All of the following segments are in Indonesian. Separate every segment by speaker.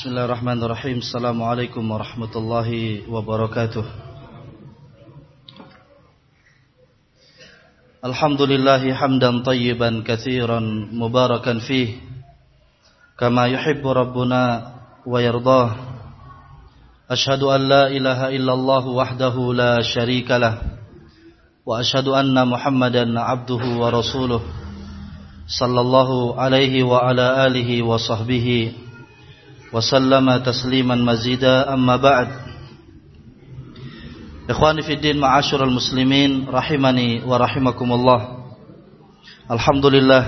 Speaker 1: بسم الله الرحمن الرحيم السلام عليكم ورحمة الله وبركاته الحمد لله حمدا طيبا كثيرا مباركا فيه كما يحب ربنا ويرضاه أشهد أن لا إله إلا الله وحده لا شريك له وأشهد أن محمدا عبده ورسوله صلى الله عليه وعلى آله وصحبه وسلم تسليما مزيدا أما بعد إخواني في الدين معاشر المسلمين رحمني ورحمكم الله Alhamdulillah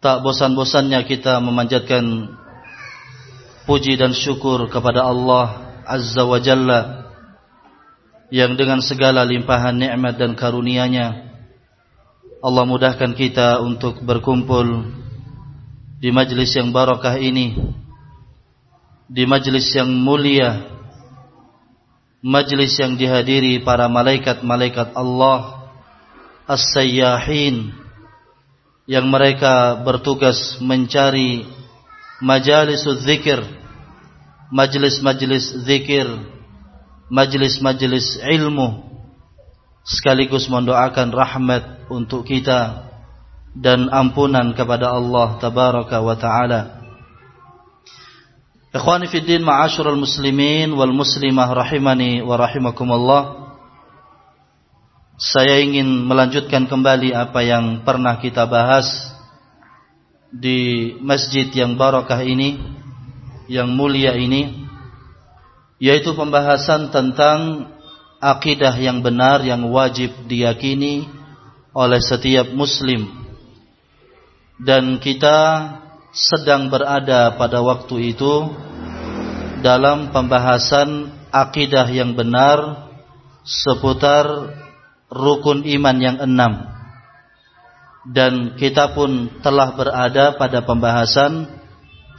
Speaker 1: Tak bosan-bosannya kita memanjatkan Puji dan syukur kepada Allah Azza wa Jalla Yang dengan segala limpahan nikmat dan karunia-Nya Allah mudahkan kita untuk berkumpul Di majlis yang barakah ini di majlis yang mulia majlis yang dihadiri para malaikat-malaikat Allah as-sayyahin yang mereka bertugas mencari majalis zikir majlis-majlis zikir majlis-majlis ilmu sekaligus mendoakan rahmat untuk kita dan ampunan kepada Allah tabaraka wa taala Ikhwani fi din ma'asyiral muslimin wal muslimah rahimani wa rahimakumullah. Saya ingin melanjutkan kembali apa yang pernah kita bahas di masjid yang barakah ini, yang mulia ini, yaitu pembahasan tentang akidah yang benar yang wajib diyakini oleh setiap muslim. Dan kita sedang berada pada waktu itu dalam pembahasan akidah yang benar seputar rukun iman yang enam. Dan kita pun telah berada pada pembahasan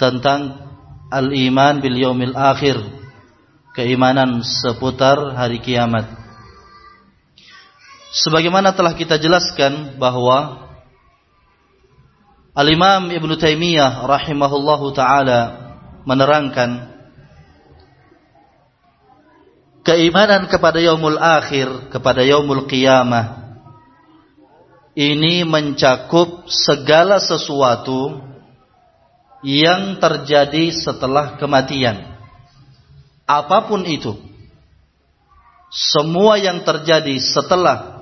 Speaker 1: tentang al-iman bil yaumil akhir keimanan seputar hari kiamat. Sebagaimana telah kita jelaskan bahwa Al-Imam Ibn Taimiyah rahimahullahu taala menerangkan keimanan kepada yaumul akhir, kepada yaumul qiyamah ini mencakup segala sesuatu yang terjadi setelah kematian. Apa pun itu. Semua yang terjadi setelah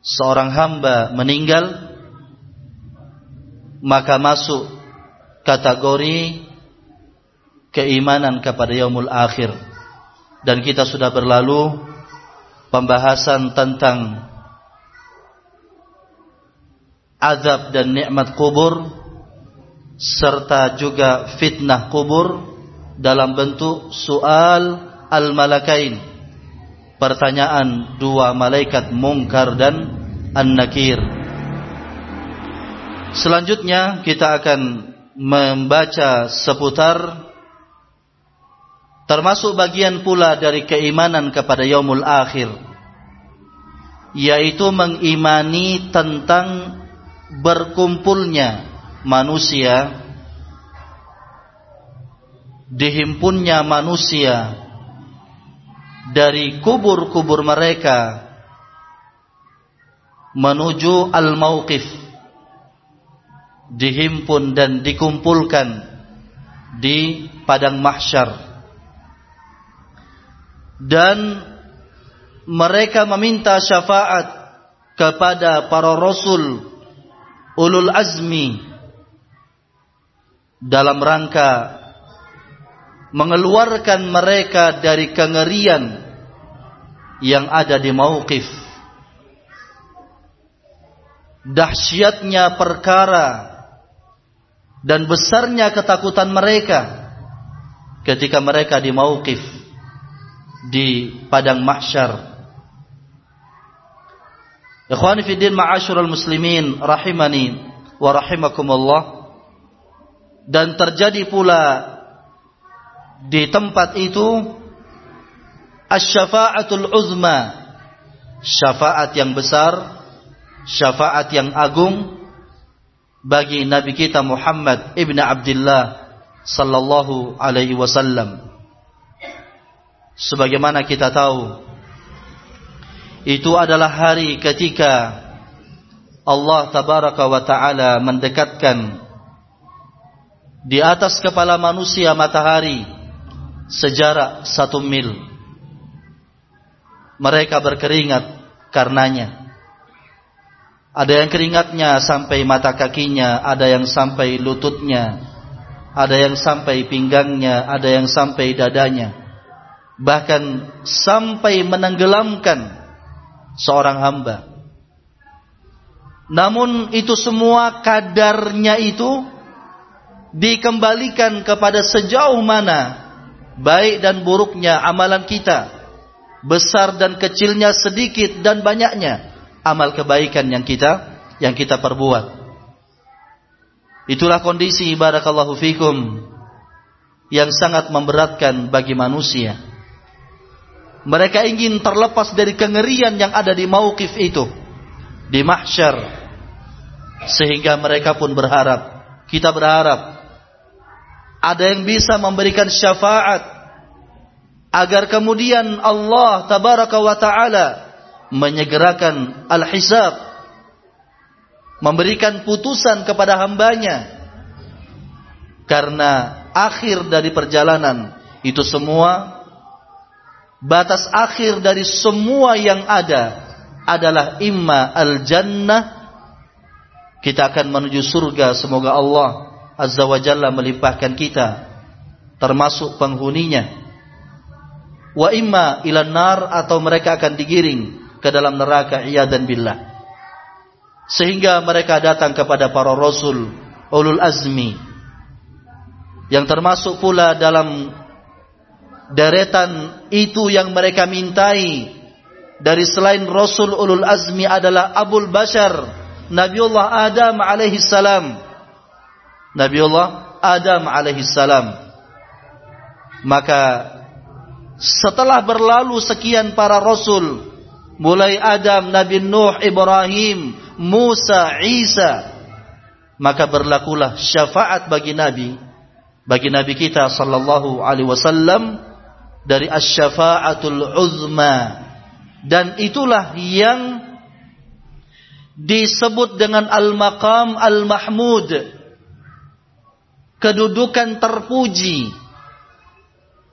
Speaker 1: seorang hamba meninggal maka masuk kategori keimanan kepada yaumul akhir. Dan kita sudah berlalu pembahasan tentang azab dan nikmat kubur serta juga fitnah kubur dalam bentuk soal al-malakain. Pertanyaan dua malaikat mungkar dan an-nakir Selanjutnya kita akan membaca seputar termasuk bagian pula dari keimanan kepada yaumul akhir yaitu mengimani tentang berkumpulnya manusia dihimpunnya manusia dari kubur-kubur mereka menuju al-mauqif dihimpun dan dikumpulkan di padang mahsyar. Dan mereka meminta syafaat kepada para rasul ulul azmi dalam rangka mengeluarkan mereka dari kengerian yang ada di mauqif dahsyatnya perkara dan besarnya ketakutan mereka ketika mereka di mauqif di padang mahsyar. Ikhwani fi din ma'asyiral muslimin rahimani wa rahimakumullah dan terjadi pula di tempat itu asy-syafa'atul uzma syafaat yang besar syafaat yang agung bagi Nabi kita Muhammad ibn Abdullah sallallahu alaihi wasallam. Sebagaimana kita tahu itu adalah hari ketika Allah tabaraka wa taala mendekatkan di atas kepala manusia matahari sejarak satu mil. Mereka berkeringat karenanya. Ada yang keringatnya sampai mata kakinya, ada yang sampai lututnya, ada yang sampai pinggangnya, ada yang sampai dadanya. Bahkan sampai menenggelamkan seorang hamba. Namun itu semua kadarnya itu dikembalikan kepada sejauh mana baik dan buruknya amalan kita, besar dan kecilnya sedikit dan banyaknya amal kebaikan yang kita yang kita perbuat. Itulah kondisi barakallahu fikum yang sangat memberatkan bagi manusia. Mereka ingin terlepas dari kengerian yang ada di mauqif itu, di mahsyar. Sehingga mereka pun berharap, kita berharap ada yang bisa memberikan syafaat agar kemudian Allah tabaraka wa taala menyegerakan al-hisab memberikan putusan kepada hambanya. Karena akhir dari perjalanan itu semua batas akhir dari semua yang ada adalah imma al-jannah. Kita akan menuju surga. Semoga Allah azza wa jalla melimpahkan kita termasuk penghuninya. Wa imma ilan nar atau mereka akan digiring ke dalam neraka dan billah. Sehingga mereka datang kepada para rasul ulul azmi. Yang termasuk pula dalam deretan itu yang mereka mintai dari selain rasul ulul azmi adalah Abul Bashar Nabiullah Adam alaihi salam. Nabiullah Adam alaihi salam. Maka setelah berlalu sekian para rasul mulai Adam, Nabi Nuh, Ibrahim, Musa, Isa, maka berlakulah syafaat bagi Nabi, bagi Nabi kita sallallahu alaihi wasallam dari asy-syafaatul uzma. Dan itulah yang disebut dengan al-maqam al-mahmud. Kedudukan terpuji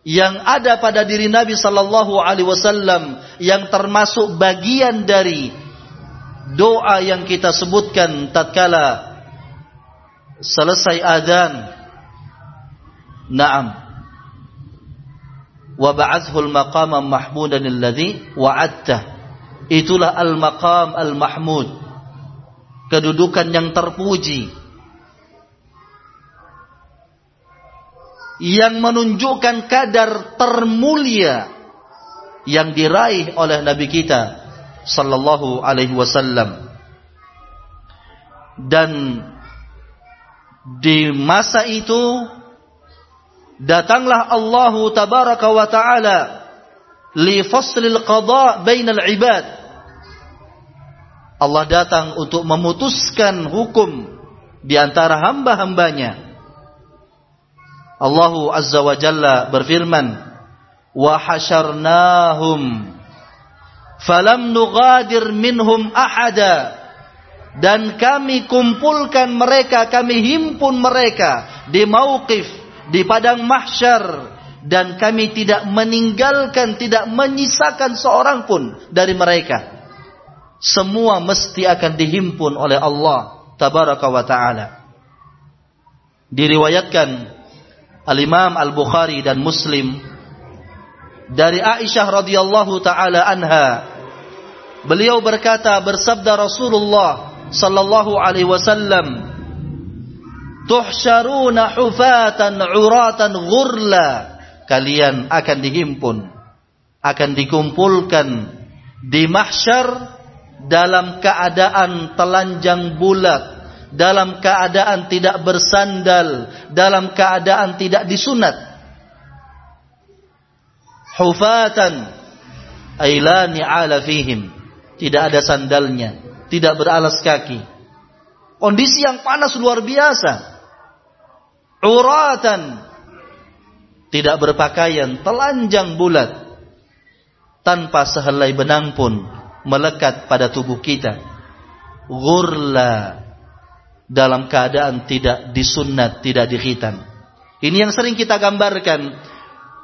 Speaker 1: yang ada pada diri Nabi sallallahu alaihi wasallam yang termasuk bagian dari doa yang kita sebutkan tatkala selesai adzan. Naam. Wa ba'athul maqama mahmudan alladhi wa'adta. Itulah al-maqam al-mahmud. Kedudukan yang terpuji yang menunjukkan kadar termulia yang diraih oleh Nabi kita sallallahu alaihi wasallam. Dan di masa itu datanglah Allah tabaraka wa taala li faslil qada bainal ibad. Allah datang untuk memutuskan hukum di antara hamba-hambanya Allah Azza wa Jalla berfirman, "Wa hasyarnahum falam nughadir minhum ahada." Dan kami kumpulkan mereka, kami himpun mereka di mauqif, di padang mahsyar dan kami tidak meninggalkan, tidak menyisakan seorang pun dari mereka. Semua mesti akan dihimpun oleh Allah tabaraka wa taala. Diriwayatkan Al-Imam Al-Bukhari dan Muslim. Dari Aisyah radhiyallahu taala anha beliau berkata bersabda Rasulullah sallallahu alaihi wasallam tuhsyaruna hufatan uratan ghurla kalian akan dihimpun akan dikumpulkan di mahsyar dalam keadaan telanjang bulat dalam keadaan tidak bersandal, dalam keadaan tidak disunat. Hufatan ailani ala fihim. Tidak ada sandalnya, tidak beralas kaki. Kondisi yang panas luar biasa. uratan tidak berpakaian telanjang bulat tanpa sehelai benang pun melekat pada tubuh kita ghurla dalam keadaan tidak disunat tidak dikhitan ini yang sering kita gambarkan.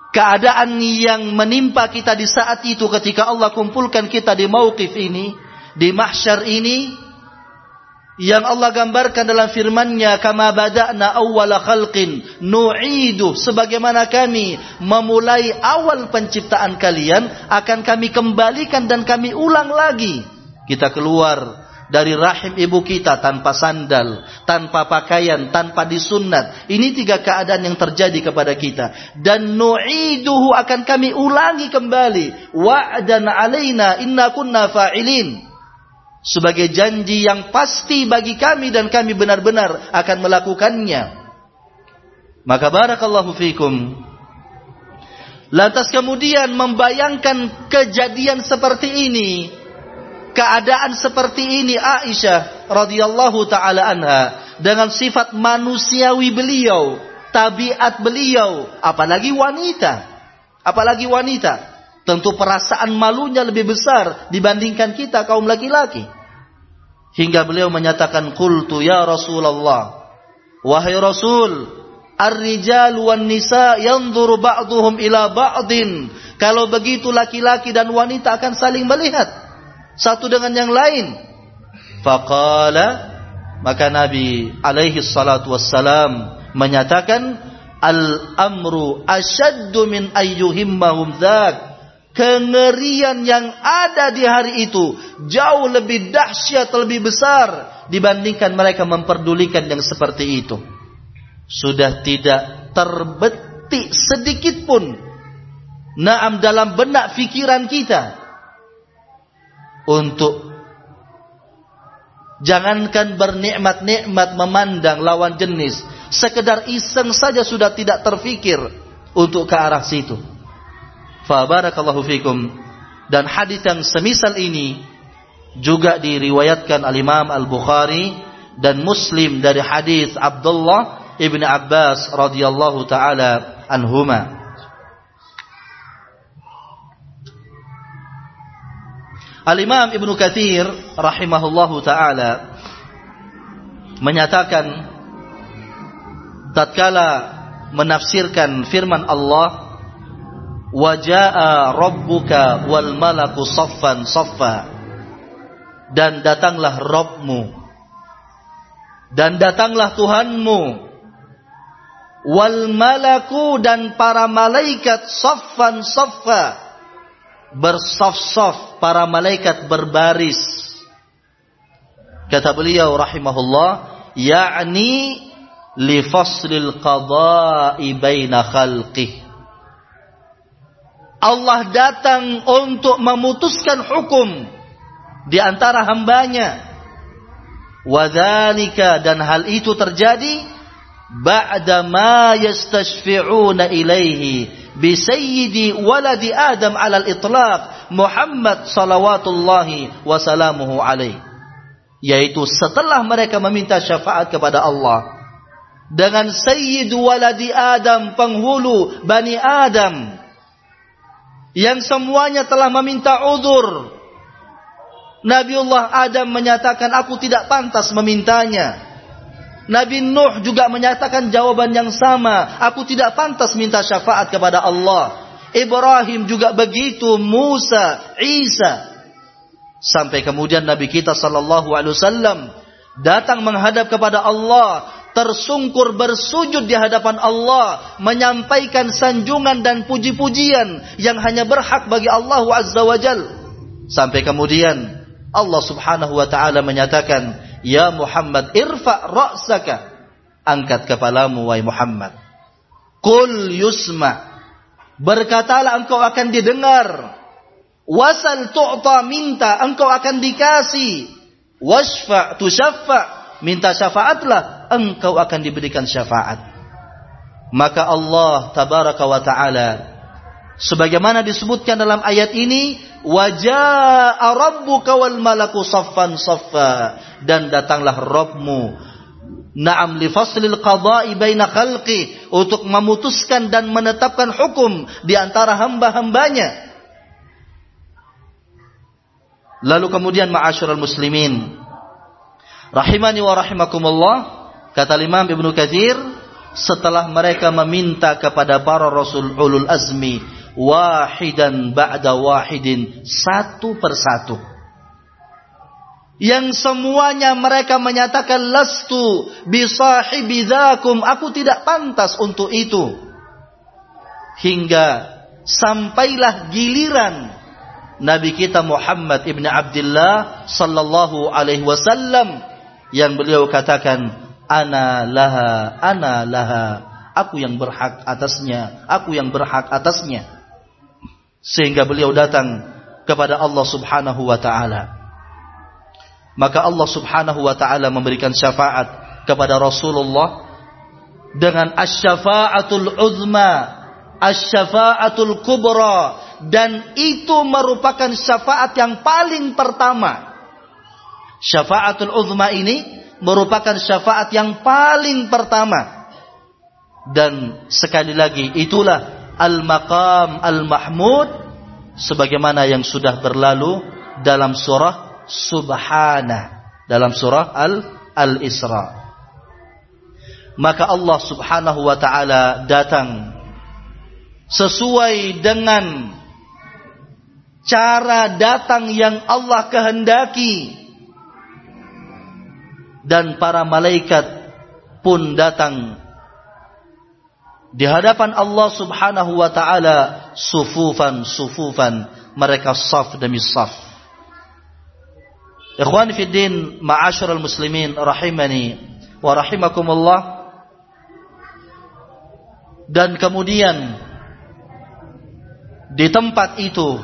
Speaker 1: Keadaan yang menimpa kita di saat itu ketika Allah kumpulkan kita di mauqif ini di mahsyar ini yang Allah gambarkan dalam firman-Nya kama bada'na awwala khalqin nu'idu. Sebagaimana kami memulai awal penciptaan kalian akan kami kembalikan dan kami ulang lagi. Kita keluar dari rahim ibu kita tanpa sandal, tanpa pakaian, tanpa disunat. Ini tiga keadaan yang terjadi kepada kita. Dan nu'iduhu akan kami ulangi kembali. Wa'dan alaina inna kunna fa'ilin sebagai janji yang pasti bagi kami dan kami benar-benar akan melakukannya. Maka barakallahu fikum. Lantas kemudian membayangkan kejadian seperti ini, keadaan seperti ini Aisyah radhiyallahu taala anha dengan sifat manusiawi beliau, tabiat beliau, apalagi wanita. Apalagi wanita, tentu perasaan malunya lebih besar dibandingkan kita kaum laki-laki. Hingga beliau menyatakan qultu ya Rasulullah wahai Rasul ar-rijal wan nisa yanzuru ila ba'din kalau begitu laki-laki dan wanita akan saling melihat satu dengan yang lain. Faqala maka Nabi alaihi salatu wassalam menyatakan al-amru asyaddu min ayyuhimmahum dzak kengerian yang ada di hari itu jauh lebih dahsyat, lebih besar dibandingkan mereka memperdulikan yang seperti itu. Sudah tidak terbetik sedikit pun naam dalam benak fikiran kita untuk jangankan bernikmat-nikmat memandang lawan jenis, sekedar iseng saja sudah tidak terfikir untuk ke arah situ. Fabarakallahu fikum. Dan hadis yang semisal ini juga diriwayatkan al-Imam Al-Bukhari dan Muslim dari hadis Abdullah Ibn Abbas radhiyallahu taala anhuma. Al-Imam Ibnu Katsir rahimahullahu taala menyatakan tatkala menafsirkan firman Allah Waja'a rabbuka wal malaku saffan saffa. Dan datanglah Rabbmu. Dan datanglah Tuhanmu. Wal malaku dan para malaikat saffan saffa. Bersaf-saf para malaikat berbaris. Kata beliau rahimahullah, yakni li faslil qada'i baina khalqih Allah datang untuk memutuskan hukum di antara hambanya. Wadhalika dan hal itu terjadi ba'da ma yastashfi'una ilaihi bi sayyidi waladi Adam alal itlaq Muhammad salawatullahi wa salamuhu alaihi yaitu setelah mereka meminta syafaat kepada Allah dengan sayyid waladi Adam penghulu Bani Adam yang semuanya telah meminta udur. Nabiullah Adam menyatakan aku tidak pantas memintanya. Nabi Nuh juga menyatakan jawaban yang sama, aku tidak pantas minta syafaat kepada Allah. Ibrahim juga begitu, Musa, Isa. Sampai kemudian Nabi kita sallallahu alaihi wasallam datang menghadap kepada Allah tersungkur bersujud di hadapan Allah, menyampaikan sanjungan dan puji-pujian yang hanya berhak bagi Allah Azza wa Jal. Sampai kemudian Allah Subhanahu wa taala menyatakan, "Ya Muhammad, irfa ra'saka." Angkat kepalamu wahai Muhammad. Qul yusma. Berkatalah engkau akan didengar. Wasal tu'ta minta engkau akan dikasih. Wasfa tusyaffa minta syafaatlah, engkau akan diberikan syafaat. Maka Allah tabaraka wa taala sebagaimana disebutkan dalam ayat ini, wajaa rabbuka wal malaku saffan saffa. Dan datanglah Rabbmu. Naam li faslil qada'i baina khalqi. Untuk memutuskan dan menetapkan hukum di antara hamba-hambanya. Lalu kemudian ma'asyiral muslimin rahimani wa rahimakumullah kata Imam Ibnu Katsir setelah mereka meminta kepada para rasul ulul azmi wahidan ba'da wahidin satu persatu. Yang semuanya mereka menyatakan lastu bisahibi dzakum aku tidak pantas untuk itu. Hingga sampailah giliran Nabi kita Muhammad ibn Abdullah sallallahu alaihi wasallam yang beliau katakan ana laha ana laha. Aku yang berhak atasnya aku yang berhak atasnya sehingga beliau datang kepada Allah Subhanahu wa taala maka Allah Subhanahu wa taala memberikan syafaat kepada Rasulullah dengan asy-syafaatul uzma, asy-syafaatul kubra dan itu merupakan syafaat yang paling pertama. Syafaatul uzma ini merupakan syafaat yang paling pertama. Dan sekali lagi itulah al-maqam al-mahmud sebagaimana yang sudah berlalu dalam surah subhana dalam surah Al Al-Isra. Maka Allah Subhanahu wa taala datang sesuai dengan cara datang yang Allah kehendaki dan para malaikat pun datang di hadapan Allah Subhanahu wa taala sufufan sufufan mereka saf demi saf Ikhwan fi din, ma'asyiral muslimin rahimani wa rahimakumullah. Dan kemudian di tempat itu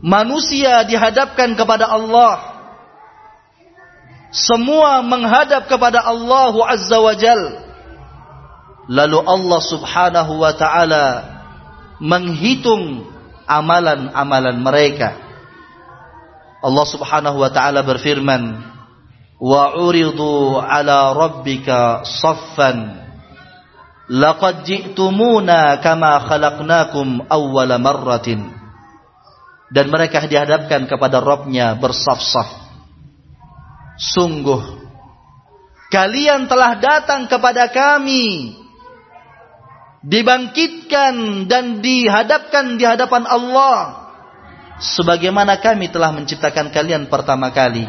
Speaker 1: manusia dihadapkan kepada Allah. Semua menghadap kepada Allah Azza wa Jal. Lalu Allah Subhanahu wa taala menghitung amalan-amalan mereka. Allah Subhanahu wa taala berfirman, "Wa uridu ala rabbika saffan laqad ji'tumuna kama khalaqnakum awwala marratin." Dan mereka dihadapkan kepada Rabbnya bersaf-saf. Sungguh. Kalian telah datang kepada kami. Dibangkitkan dan dihadapkan di hadapan Allah. Sebagaimana kami telah menciptakan kalian pertama kali.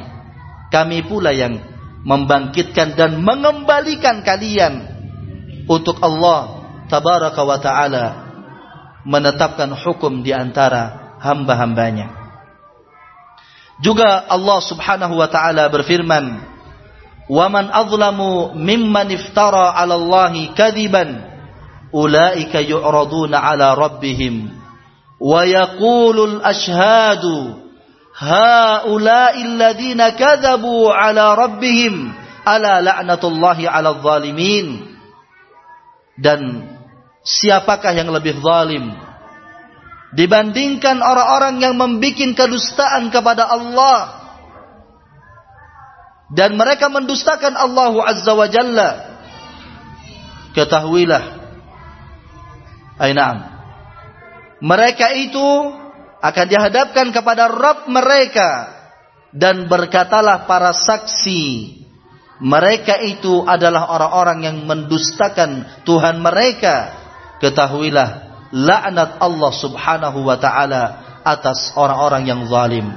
Speaker 1: Kami pula yang membangkitkan dan mengembalikan kalian. Untuk Allah tabaraka wa taala menetapkan hukum di antara hamba-hambanya juga Allah Subhanahu wa taala berfirman wa man azlamu mimman iftara 'ala Allahi kadiban ulaika yu'raduna ala rabbihim wa yaqulul ashhadu haula'i alladhina kadzabu ala rabbihim ala la'natullahi ala zalimin dan siapakah yang lebih zalim dibandingkan orang-orang yang membuat kedustaan kepada Allah. Dan mereka mendustakan Allah Azza wa Jalla. Ketahuilah. Ainam. Mereka itu akan dihadapkan kepada Rabb mereka. Dan berkatalah para saksi mereka itu adalah orang-orang yang mendustakan Tuhan mereka. Ketahuilah laknat Allah Subhanahu wa taala atas orang-orang yang zalim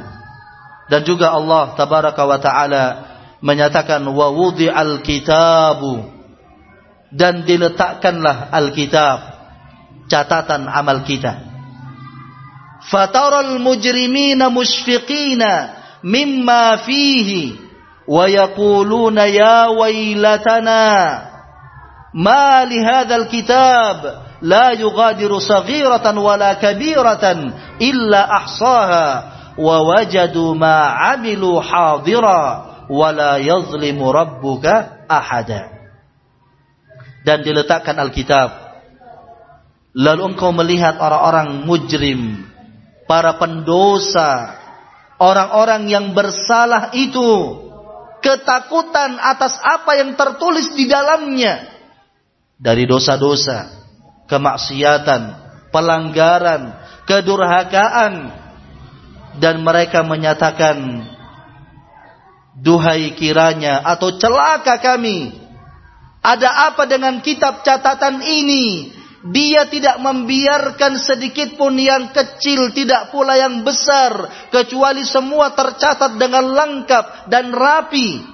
Speaker 1: dan juga Allah tabaraka wa taala menyatakan wa wudi'al kitabu dan diletakkanlah alkitab catatan amal kita. Fataral mujrimina mushfiqina mimma fihi wa yaquluna ya waylatana ma li hadzal kitab yughadiru saghiratan wala kabiratan illa ahsaha wa wajadu ma amilu hadira wala yazlimu rabbuka ahada. Dan diletakkan Alkitab. Lalu engkau melihat orang-orang mujrim, para pendosa, orang-orang yang bersalah itu ketakutan atas apa yang tertulis di dalamnya. Dari dosa-dosa, kemaksiatan, pelanggaran, kedurhakaan dan mereka menyatakan duhai kiranya atau celaka kami ada apa dengan kitab catatan ini dia tidak membiarkan sedikit pun yang kecil, tidak pula yang besar, kecuali semua tercatat dengan lengkap dan rapi.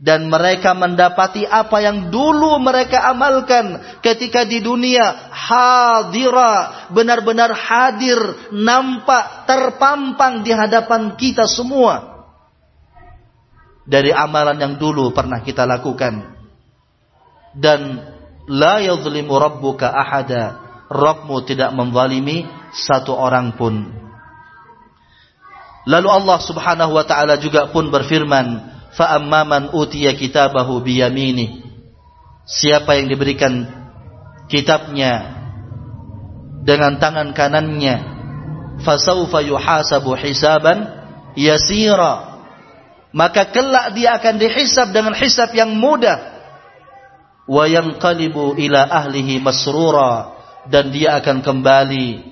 Speaker 1: Dan mereka mendapati apa yang dulu mereka amalkan ketika di dunia hadira, benar-benar hadir, nampak, terpampang di hadapan kita semua. Dari amalan yang dulu pernah kita lakukan. Dan La yadhlimu rabbuka ahada. Rabbmu tidak menzalimi satu orang pun. Lalu Allah Subhanahu wa taala juga pun berfirman, "Fa amman utiya kitabahu biyamini." Siapa yang diberikan kitabnya dengan tangan kanannya, fasaufa yuhasabu hisaban yasira. Maka kelak dia akan dihisab dengan hisab yang mudah wa yanqalibu ila ahlihi masrura dan dia akan kembali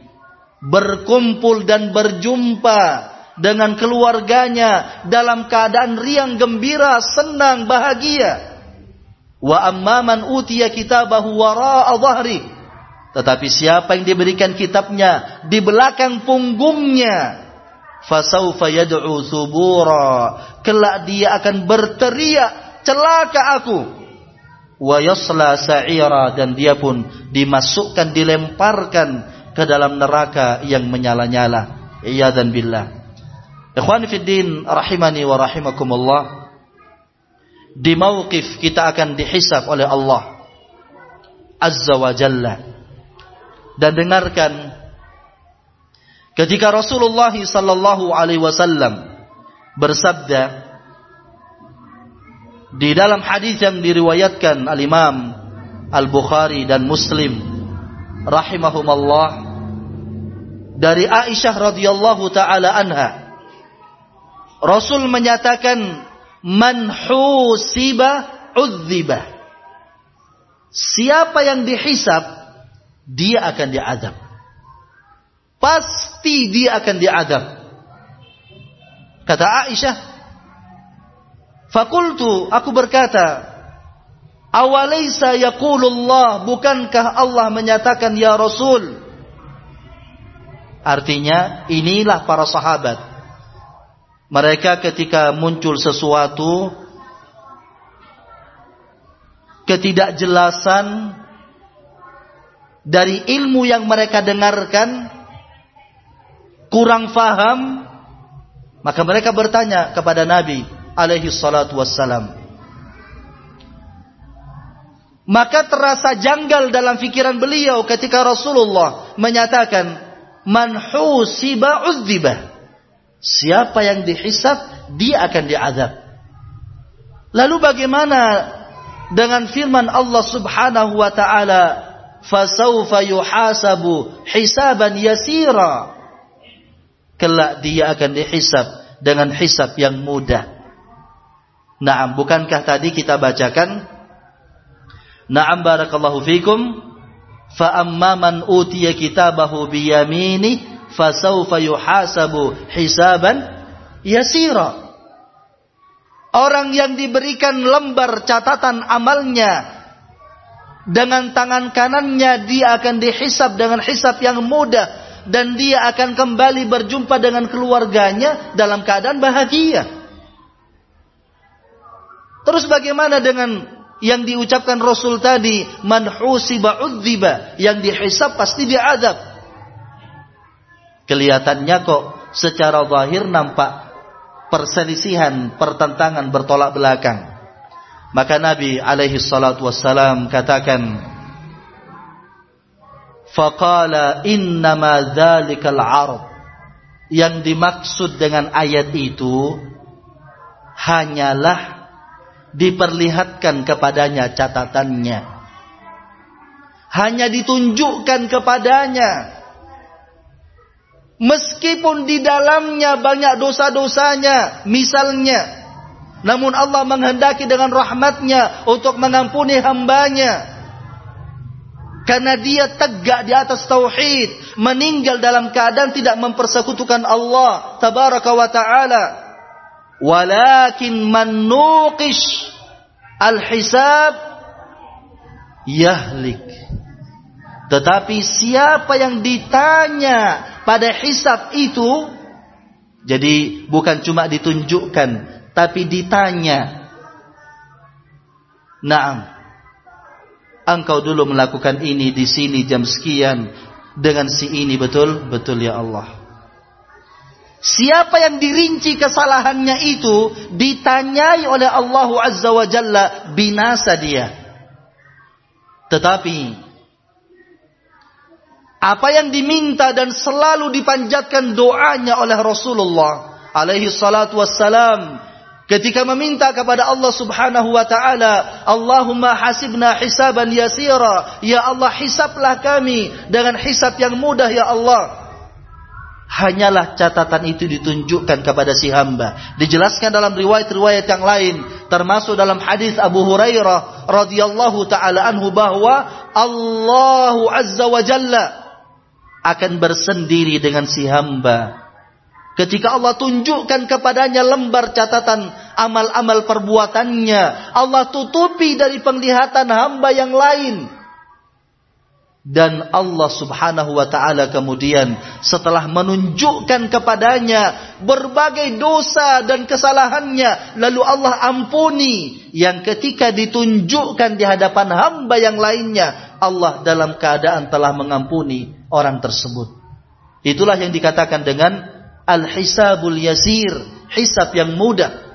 Speaker 1: berkumpul dan berjumpa dengan keluarganya dalam keadaan riang gembira, senang, bahagia. Wa amman utiya kitabahu wara'a. Tetapi siapa yang diberikan kitabnya di belakang punggungnya, fasaufa yad'u subura. Kelak dia akan berteriak, celaka aku wa yasla sa'ira dan dia pun dimasukkan dilemparkan ke dalam neraka yang menyala-nyala iyadzan billah ikhwan fiddin rahimani wa rahimakumullah di mauqif kita akan dihisab oleh Allah azza wa jalla. Dan dengarkan ketika Rasulullah sallallahu alaihi wasallam bersabda di dalam hadis yang diriwayatkan al-Imam Al-Bukhari dan Muslim rahimahumallah dari Aisyah radhiyallahu taala anha Rasul menyatakan man husiba udziba Siapa yang dihisap dia akan diadab pasti dia akan diadab kata Aisyah Fakultu, aku berkata, Awalaysa yaqulullah, bukankah Allah menyatakan ya Rasul? Artinya, inilah para sahabat. Mereka ketika muncul sesuatu, ketidakjelasan dari ilmu yang mereka dengarkan, kurang faham, maka mereka bertanya kepada Nabi, alaihi salatu wassalam. Maka terasa janggal dalam pikiran beliau ketika Rasulullah menyatakan man husiba udziba. Siapa yang dihisab dia akan diazab. Lalu bagaimana dengan firman Allah Subhanahu wa taala fasaufa yuhasabu hisaban yasira. Kelak dia akan dihisab dengan hisab yang mudah. Naam, bukankah tadi kita bacakan Naam barakallahu fikum fa amma man utiya kitabahu biyamini fasawfa yuhasabu hisaban yasira. Orang yang diberikan lembar catatan amalnya dengan tangan kanannya dia akan dihisab dengan hisab yang mudah dan dia akan kembali berjumpa dengan keluarganya dalam keadaan bahagia. Terus bagaimana dengan yang diucapkan Rasul tadi, man husiba udziba, yang dihisab pasti diadab. Kelihatannya kok secara zahir nampak perselisihan, pertentangan, bertolak belakang. Maka Nabi alaihi salatu wassalam katakan, Faqala innama dhalikal arab. Yang dimaksud dengan ayat itu hanyalah diperlihatkan kepadanya catatannya. Hanya ditunjukkan kepadanya. Meskipun di dalamnya banyak dosa-dosanya, misalnya. Namun Allah menghendaki dengan rahmatnya untuk mengampuni hambanya. Karena dia tegak di atas tauhid. Meninggal dalam keadaan tidak mempersekutukan Allah. Tabaraka wa ta'ala. Walakin man nuqish al-hisab yahlik. Tetapi siapa yang ditanya pada hisab itu jadi bukan cuma ditunjukkan tapi ditanya Naam Engkau dulu melakukan ini di sini jam sekian dengan si ini betul? Betul ya Allah. Siapa yang dirinci kesalahannya itu ditanyai oleh Allah Azza wa Jalla binasa dia. Tetapi apa yang diminta dan selalu dipanjatkan doanya oleh Rasulullah alaihi salatu wassalam. Ketika meminta kepada Allah Subhanahu wa taala Allahumma hasibna hisaban yasira. Ya Allah hisablah kami dengan hisab yang mudah ya Allah. Hanyalah catatan itu ditunjukkan kepada si hamba. Dijelaskan dalam riwayat-riwayat yang lain termasuk dalam hadis Abu Hurairah radhiyallahu taala anhu bahwa Allahu azza wa jalla akan bersendiri dengan si hamba. Ketika Allah tunjukkan kepadanya lembar catatan amal-amal perbuatannya, Allah tutupi dari penglihatan hamba yang lain. Dan Allah subhanahu wa ta'ala kemudian setelah menunjukkan kepadanya berbagai dosa dan kesalahannya. Lalu Allah ampuni yang ketika ditunjukkan di hadapan hamba yang lainnya. Allah dalam keadaan telah mengampuni orang tersebut. Itulah yang dikatakan dengan al-hisabul yasir. Hisab yang mudah.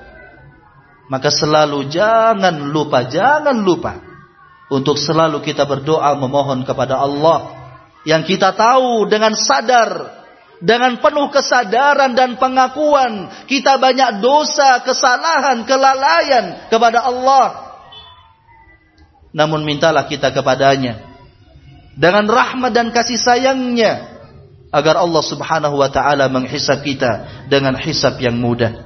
Speaker 1: Maka selalu jangan lupa, jangan lupa untuk selalu kita berdoa memohon kepada Allah yang kita tahu dengan sadar dengan penuh kesadaran dan pengakuan kita banyak dosa, kesalahan, kelalaian kepada Allah. Namun mintalah kita kepadanya dengan rahmat dan kasih sayangnya agar Allah Subhanahu wa taala menghisab kita dengan hisab yang mudah.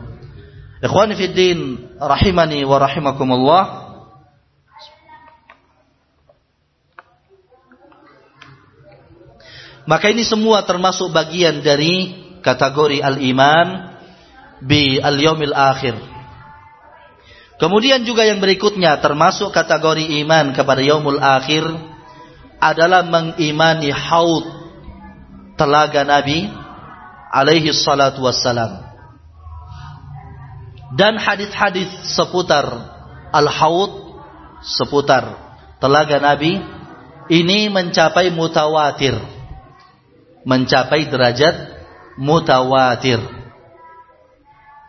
Speaker 1: Ikhwani fi din rahimani wa rahimakumullah. Maka ini semua termasuk bagian dari kategori al-iman bi al-yaumil akhir. Kemudian juga yang berikutnya termasuk kategori iman kepada yaumul akhir adalah mengimani haud telaga Nabi alaihi salatu wassalam. Dan hadis-hadis seputar al-haud seputar telaga Nabi ini mencapai mutawatir mencapai derajat mutawatir.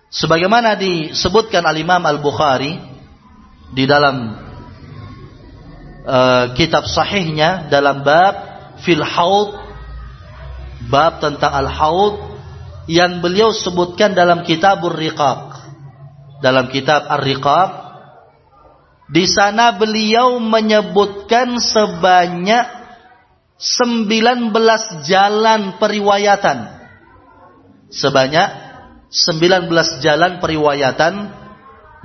Speaker 1: Sebagaimana disebutkan al-Imam Al-Bukhari di dalam uh, kitab sahihnya dalam bab fil haud bab tentang al-haud yang beliau sebutkan dalam kitabur riqaq dalam kitab ar-riqaq di sana beliau menyebutkan sebanyak 19 jalan periwayatan. Sebanyak 19 jalan periwayatan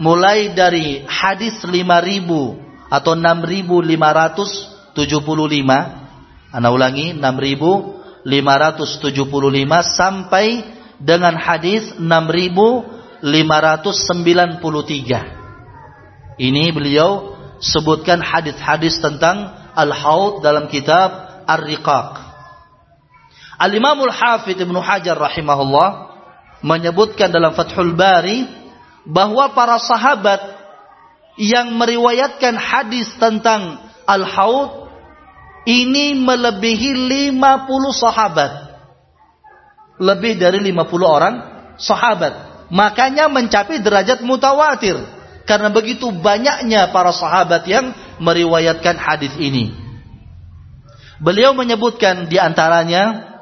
Speaker 1: mulai dari hadis 5000 atau 6575 Ana ulangi 6575 sampai dengan hadis 6593. Ini beliau sebutkan hadis-hadis tentang al-haud dalam kitab Ar-Riqaq. Al-Imamul Hafidh Ibnu Hajar rahimahullah menyebutkan dalam Fathul Bari bahwa para sahabat yang meriwayatkan hadis tentang Al-Haud ini melebihi 50 sahabat. Lebih dari 50 orang sahabat. Makanya mencapai derajat mutawatir. Karena begitu banyaknya para sahabat yang meriwayatkan hadis ini. Beliau menyebutkan di antaranya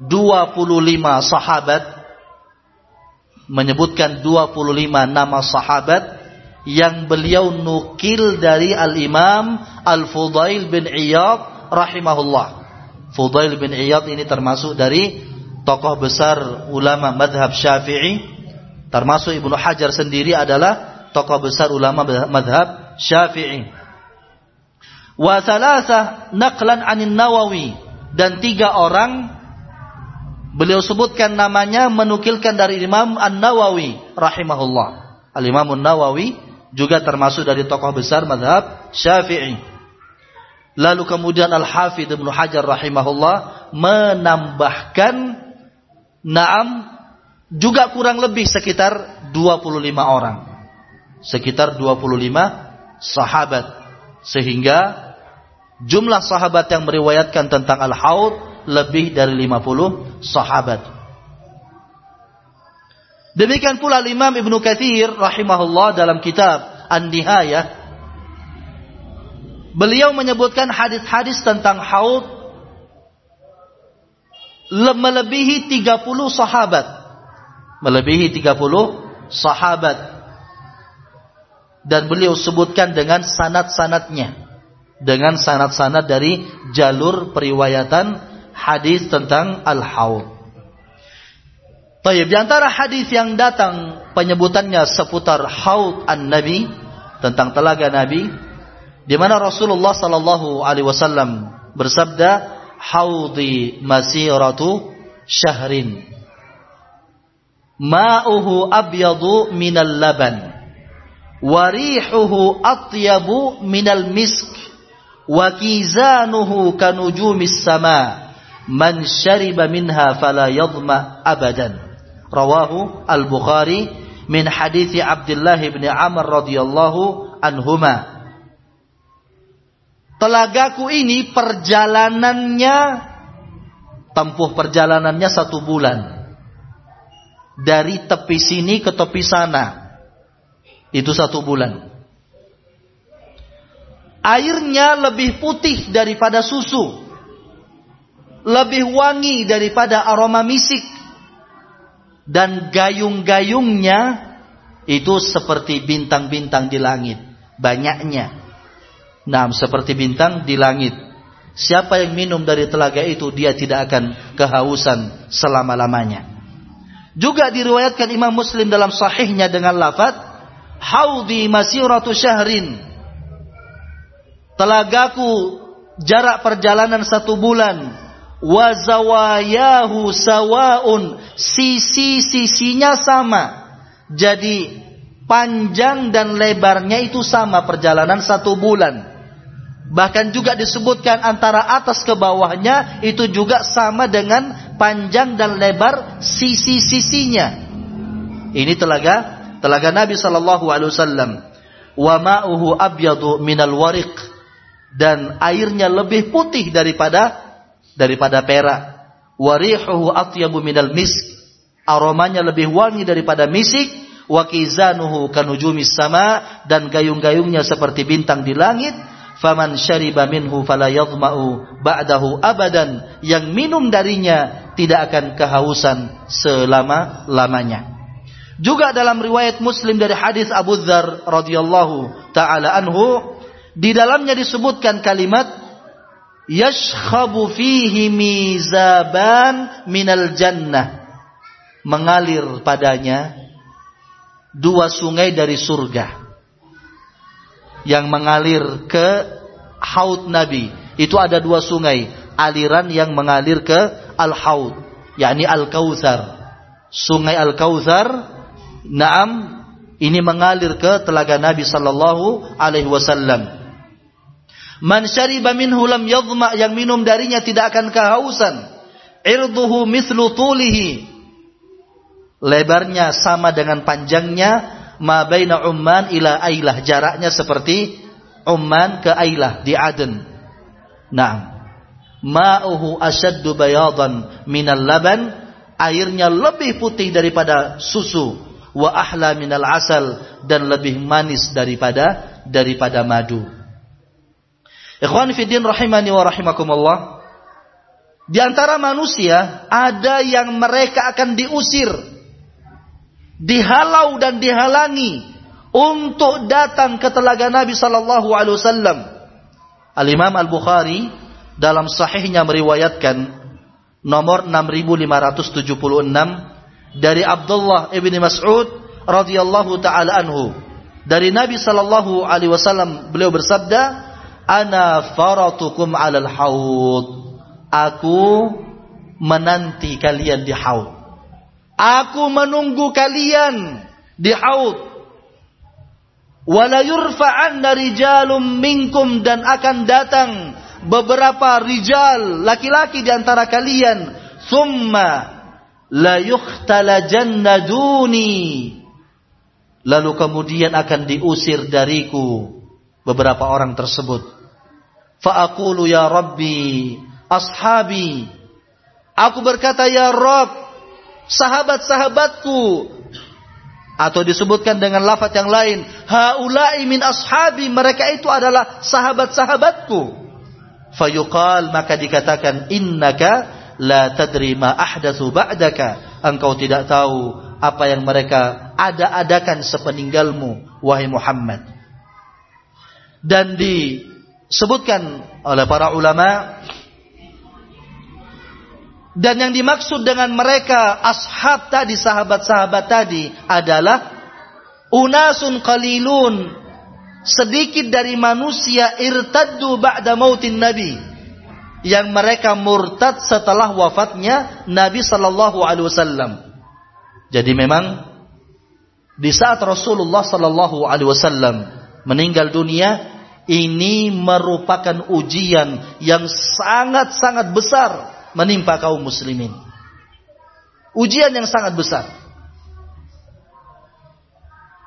Speaker 1: 25 sahabat menyebutkan 25 nama sahabat yang beliau nukil dari Al-Imam Al-Fudail bin Iyad rahimahullah. Fudail bin Iyad ini termasuk dari tokoh besar ulama madhab syafi'i. Termasuk Ibnu Hajar sendiri adalah tokoh besar ulama madhab syafi'i. Wa thalatha naqlan anin nawawi. Dan tiga orang beliau sebutkan namanya menukilkan dari Imam An-Nawawi rahimahullah. Al-Imam An-Nawawi juga termasuk dari tokoh besar madhab syafi'i lalu kemudian Al-Hafidh Ibnu Hajar rahimahullah menambahkan Naam juga kurang lebih sekitar 25 orang. Sekitar 25 sahabat. Sehingga jumlah sahabat yang meriwayatkan tentang Al-Haud lebih dari 50 sahabat. Demikian pula Imam Ibnu Katsir rahimahullah dalam kitab An-Nihayah beliau menyebutkan hadis-hadis tentang haud melebihi 30 sahabat. Melebihi 30 sahabat. Dan beliau sebutkan dengan sanat-sanatnya. Dengan sanat-sanat dari jalur periwayatan hadis tentang Al-Haud. Tayyib, di antara hadis yang datang penyebutannya seputar Haud An-Nabi tentang telaga Nabi di mana Rasulullah sallallahu alaihi wasallam bersabda haudi masiratu syahrin. Ma'uhu abyadu minal laban. Warihuhu atyabu minal misk. Wa kizanuhu kanujumis sama. Man syariba minha fala yadma abadan rawahu al-bukhari min hadithi Abdullah bin Amr radhiyallahu anhuma Telagaku ini perjalanannya tempuh perjalanannya satu bulan. Dari tepi sini ke tepi sana. Itu satu bulan. Airnya lebih putih daripada susu. Lebih wangi daripada aroma misik. Dan gayung-gayungnya itu seperti bintang-bintang di langit. Banyaknya. Nah, seperti bintang di langit. Siapa yang minum dari telaga itu, dia tidak akan kehausan selama-lamanya. Juga diriwayatkan Imam Muslim dalam sahihnya dengan lafaz Haudi masiratu syahrin. Telagaku jarak perjalanan satu bulan. Wazawayahu sawaun. Sisi-sisinya sama. Jadi panjang dan lebarnya itu sama perjalanan satu bulan. Bahkan juga disebutkan antara atas ke bawahnya itu juga sama dengan panjang dan lebar sisi-sisinya. Ini telaga telaga Nabi sallallahu alaihi wasallam. Wa ma'uhu abyadu minal wariq dan airnya lebih putih daripada daripada perak. Warihuhu atyabu minal misk. Aromanya lebih wangi daripada misik. Wa kizanuhu kanujumis sama dan gayung-gayungnya seperti bintang di langit faman syariba minhu fala yadma'u ba'dahu abadan yang minum darinya tidak akan kehausan selama-lamanya juga dalam riwayat Muslim dari hadis Abu Dzar radhiyallahu taala anhu di dalamnya disebutkan kalimat yashkhabu fihi mizaban minal jannah mengalir padanya dua sungai dari surga yang mengalir ke haud Nabi. Itu ada dua sungai, aliran yang mengalir ke al-haud, yakni al-kautsar. Sungai al-kautsar, naam, ini mengalir ke telaga Nabi sallallahu alaihi wasallam. Man syariba minhu lam yadhma yang minum darinya tidak akan kehausan. Irduhu mithlu tulihi. Lebarnya sama dengan panjangnya ma baina Umman ila Ailah jaraknya seperti Umman ke Ailah di Aden. Nah, ma'uhu asyaddu bayadan minal laban airnya lebih putih daripada susu wa ahla minal asal dan lebih manis daripada daripada madu. Ikhwan fiddin rahimani wa rahimakumullah. Di antara manusia ada yang mereka akan diusir dihalau dan dihalangi untuk datang ke telaga Nabi sallallahu alaihi wasallam. Al Imam Al Bukhari dalam sahihnya meriwayatkan nomor 6576 dari Abdullah ibni Mas'ud radhiyallahu taala anhu dari Nabi sallallahu alaihi wasallam beliau bersabda ana faratukum alal haud. Aku menanti kalian di haud. Aku menunggu kalian di haud. Wala yurfa'anna rijalum minkum dan akan datang beberapa rijal laki-laki di antara kalian. Thumma la yukhtalajanna duni. Lalu kemudian akan diusir dariku beberapa orang tersebut fa aqulu ya rabbi ashabi. Aku berkata ya rabb sahabat-sahabatku. Atau disebutkan dengan lafaz yang lain haula'i min ashabi mereka itu adalah sahabat-sahabatku. Fayuqal maka dikatakan innaka la tadri ma ahdatsu ba'daka. Engkau tidak tahu apa yang mereka ada-adakan sepeninggalmu wahai Muhammad. Dan disebutkan oleh para ulama dan yang dimaksud dengan mereka ashab tadi sahabat-sahabat tadi adalah unasun qalilun sedikit dari manusia irtaddu ba'da mautin nabi yang mereka murtad setelah wafatnya Nabi sallallahu alaihi wasallam. Jadi memang di saat Rasulullah sallallahu alaihi wasallam meninggal dunia ini merupakan ujian yang sangat-sangat besar menimpa kaum muslimin. Ujian yang sangat besar.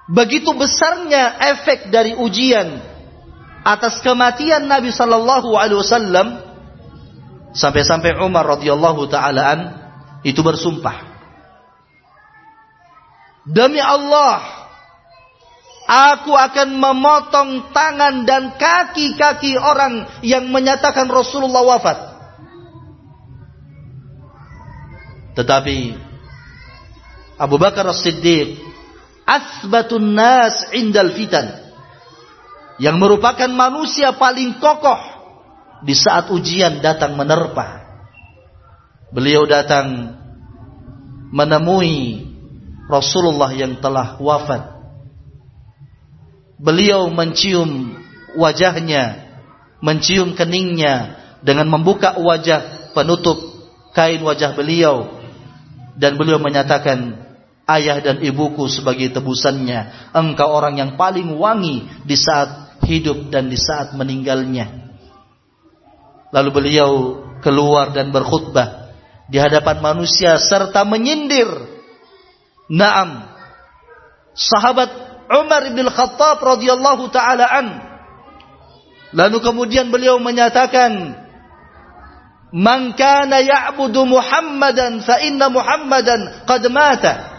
Speaker 1: Begitu besarnya efek dari ujian atas kematian Nabi sallallahu alaihi wasallam sampai-sampai Umar radhiyallahu taalaan itu bersumpah Demi Allah aku akan memotong tangan dan kaki-kaki orang yang menyatakan Rasulullah wafat. Tetapi Abu Bakar As-Siddiq asbatun nas indal fitan yang merupakan manusia paling kokoh di saat ujian datang menerpa. Beliau datang menemui Rasulullah yang telah wafat beliau mencium wajahnya mencium keningnya dengan membuka wajah penutup kain wajah beliau dan beliau menyatakan ayah dan ibuku sebagai tebusannya. Engkau orang yang paling wangi di saat hidup dan di saat meninggalnya. Lalu beliau keluar dan berkhutbah di hadapan manusia serta menyindir. Naam. Sahabat Umar bin Khattab radhiyallahu taala an. Lalu kemudian beliau menyatakan, "Man kana ya'budu Muhammadan fa inna Muhammadan qad mata."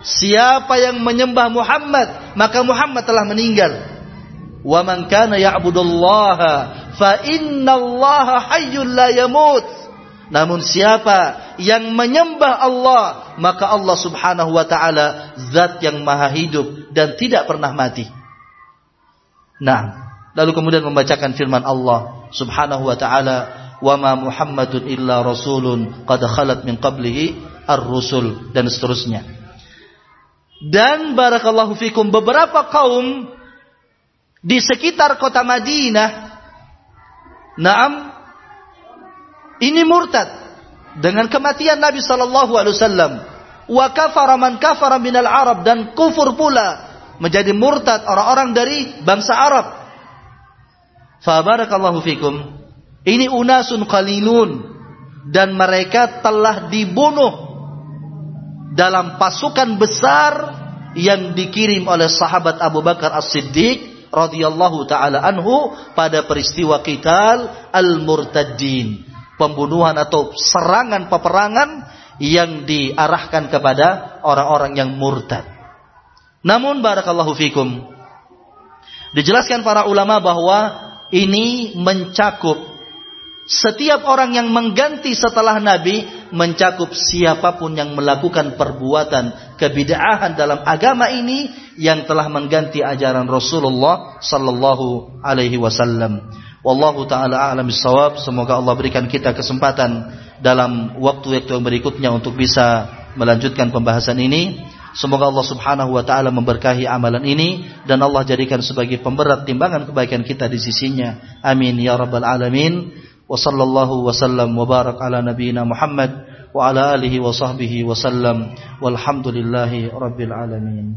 Speaker 1: Siapa yang menyembah Muhammad, maka Muhammad telah meninggal. Wa man kana ya'budullaha fa innallaha hayyul la yamut. Namun siapa yang menyembah Allah, maka Allah Subhanahu wa taala zat yang maha hidup dan tidak pernah mati. Nah, lalu kemudian membacakan firman Allah Subhanahu wa taala, "Wa ma Muhammadun illa rasulun qad khalat min qablihi ar-rusul" dan seterusnya. Dan barakallahu fikum beberapa kaum di sekitar kota Madinah Naam ini murtad dengan kematian Nabi sallallahu alaihi wasallam. Wa kafara man kafara minal Arab dan kufur pula menjadi murtad orang-orang dari bangsa Arab. Fa barakallahu fikum. Ini unasun qalilun. Dan mereka telah dibunuh dalam pasukan besar yang dikirim oleh sahabat Abu Bakar As-Siddiq radhiyallahu taala anhu pada peristiwa qital al-murtaddin, pembunuhan atau serangan peperangan yang diarahkan kepada orang-orang yang murtad. Namun barakallahu fikum dijelaskan para ulama bahwa ini mencakup setiap orang yang mengganti setelah Nabi mencakup siapa pun yang melakukan perbuatan kebid'ahan dalam agama ini yang telah mengganti ajaran Rasulullah sallallahu alaihi wasallam. Wallahu taala a'lam bissawab. Semoga Allah berikan kita kesempatan dalam waktu-waktu yang berikutnya untuk bisa melanjutkan pembahasan ini. Semoga Allah Subhanahu wa taala memberkahi amalan ini dan Allah jadikan sebagai pemberat timbangan kebaikan kita di sisinya. Amin ya rabbal alamin. Wa sallallahu wa sallam wa barak ala nabiyyina Muhammad wa ala alihi wa sahbihi wa sallam. Walhamdulillahi rabbil alamin.